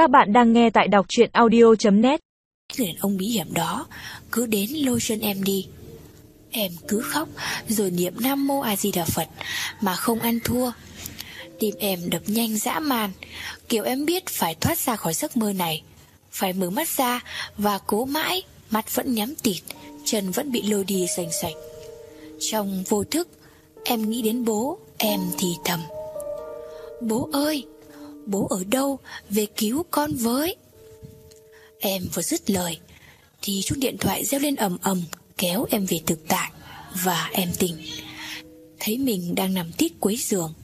Các bạn đang nghe tại đọc chuyện audio.net Người đàn ông bí hiểm đó cứ đến lôi chân em đi. Em cứ khóc rồi niệm Nam Mô A Di Đà Phật mà không ăn thua. Tim em đập nhanh dã man, kiểu em biết phải thoát ra khỏi giấc mơ này. Phải mở mắt ra và cố mãi, mắt vẫn nhắm tịt, chân vẫn bị lôi đi sành sạch. Trong vô thức, em nghĩ đến bố, em thì thầm. Bố ơi, bố ở đâu, về cứu con với. Em vừa dứt lời, thì chuông điện thoại reo lên ầm ầm, kéo em về thực tại, và em tỉnh. Thấy mình đang nằm tít quấy giường,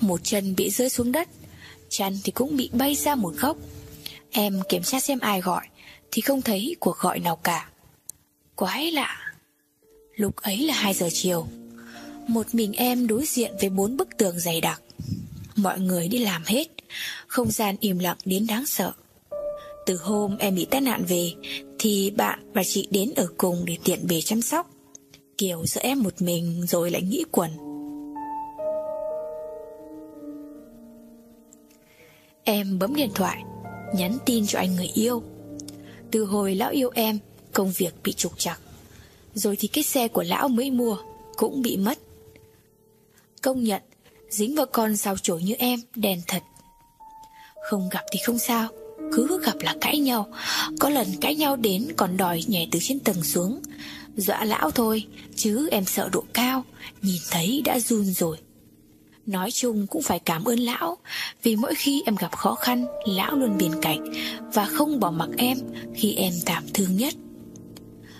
một chân bị rơi xuống đất, chân thì cũng bị bay ra một góc. Em kiểm tra xem ai gọi, thì không thấy cuộc gọi nào cả. Quái lạ. Lúc ấy là 2 giờ chiều. Một mình em đối diện với bốn bức tường dày đặc. Mọi người đi làm hết, không gian im lặng đến đáng sợ. Từ hôm em bị tai nạn về thì bạn và chị đến ở cùng để tiện bề chăm sóc. Kiểu sợ em một mình rồi lại nghĩ quẩn. Em bấm điện thoại, nhắn tin cho anh người yêu. Từ hồi lão yêu em, công việc bị trục trặc. Rồi thì cái xe của lão mới mua cũng bị mất. Công nhận, dính vào con sao chổi như em, đèn thật. Không gặp thì không sao, cứ gặp là cãi nhau. Có lần cãi nhau đến còn đòi nhảy từ trên tầng xuống. Dọa lão thôi, chứ em sợ độ cao, nhìn thấy đã run rồi. Nói chung cũng phải cảm ơn lão Vì mỗi khi em gặp khó khăn Lão luôn bên cạnh Và không bỏ mặc em khi em tạm thương nhất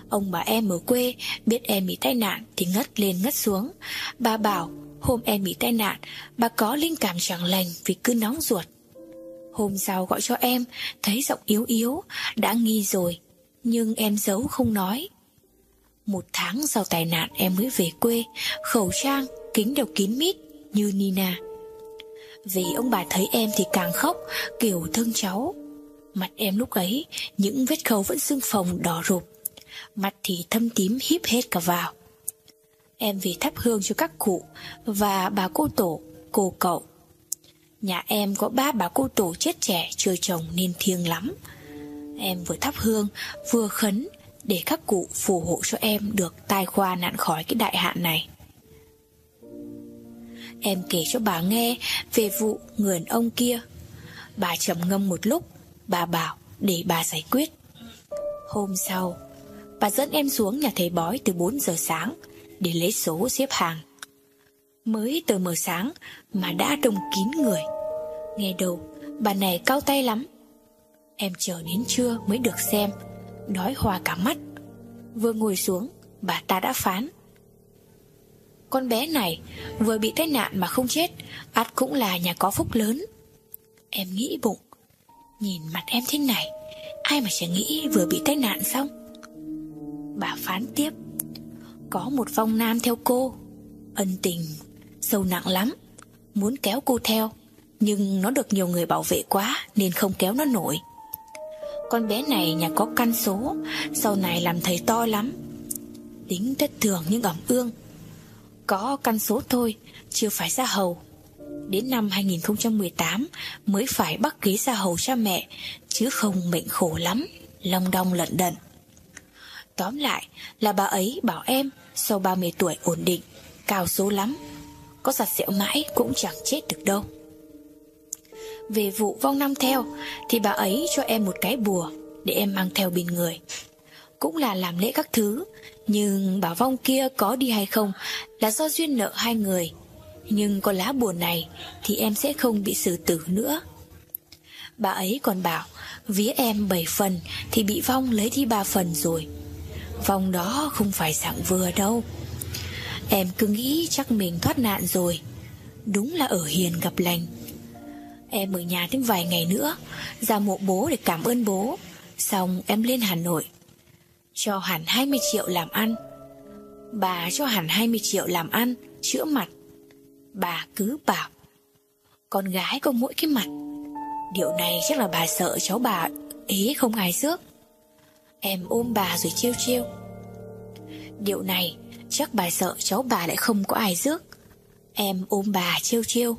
Ông bà em ở quê Biết em bị tai nạn Thì ngất lên ngất xuống Bà bảo hôm em bị tai nạn Bà có linh cảm chẳng lành vì cứ nóng ruột Hôm sau gọi cho em Thấy giọng yếu yếu Đã nghi rồi Nhưng em giấu không nói Một tháng sau tai nạn em mới về quê Khẩu trang, kính đều kín mít như Nina. Vì ông bà thấy em thì càng khóc, kiểu thương cháu. Mặt em lúc ấy, những vết khâu vẫn sưng phồng đỏ rụp. Mặt thì thâm tím híp hết cả vào. Em về thắp hương cho các cụ và bà cô tổ, cô cậu. Nhà em có ba bà cô tổ chết trẻ chưa chồng nên thiêng lắm. Em vừa thắp hương, vừa khấn để các cụ phù hộ cho em được tai qua nạn khỏi cái đại hạn này. Em kể cho bà nghe về vụ người ông kia. Bà trầm ngâm một lúc, bà bảo để bà giải quyết. Hôm sau, bà dẫn em xuống nhà thầy bói từ 4 giờ sáng để lấy số xếp hàng. Mới tờ mờ sáng mà đã đông kín người. Nghe đầu, bà này cao tay lắm. Em chờ đến trưa mới được xem, đói hoa cả mắt. Vừa ngồi xuống, bà ta đã phán. Con bé này vừa bị tai nạn mà không chết ắt cũng là nhà có phúc lớn Em nghĩ bụng Nhìn mặt em thế này Ai mà chẳng nghĩ vừa bị tai nạn xong Bà phán tiếp Có một vong nam theo cô Ân tình Sâu nặng lắm Muốn kéo cô theo nhưng nó được nhiều người bảo vệ quá Nên không kéo nó nổi Con bé này nhà có căn số Sau này làm thầy to lắm Tính thất thường nhưng ẩm ương có căn số thôi, chưa phải ra hầu. Đến năm 2018 mới phải bắt ghế ra hầu cha mẹ, chứ không mệnh khổ lắm, long đong lận đận. Tóm lại là bà ấy bảo em sau 30 tuổi ổn định, cao số lắm. Có giặt rượu mãi cũng chẳng chết được đâu. Về vụ vong năm theo thì bà ấy cho em một cái bùa để em mang theo bên người. Cũng là làm lễ các thứ, nhưng bà vong kia có đi hay không là do duyên nợ hai người. Nhưng có lá bùa này thì em sẽ không bị xử tử nữa. Bà ấy còn bảo vía em bảy phần thì bị vong lấy đi ba phần rồi. Vong đó không phải dạng vừa đâu. Em cứ nghĩ chắc mình thoát nạn rồi. Đúng là ở hiền gặp lành. Em ở nhà thêm vài ngày nữa, ra mộ bố để cảm ơn bố. Xong em lên Hà Nội cho hẳn 20 triệu làm ăn. Bà cho hẳn 20 triệu làm ăn, chữa mặt. Bà cứ bảo, con gái có mỗi cái mặt. Điều này chắc là bà sợ cháu bà ý không ai rước. Em ôm bà rồi chiêu chiêu. Điều này chắc bà sợ cháu bà lại không có ai rước. Em ôm bà chiêu chiêu.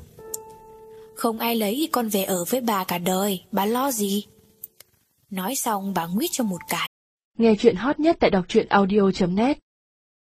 Không ai lấy thì con về ở với bà cả đời, bà lo gì? Nói xong bà nguyết cho một cái. Nghe chuyện hot nhất tại đọc truyện audio.net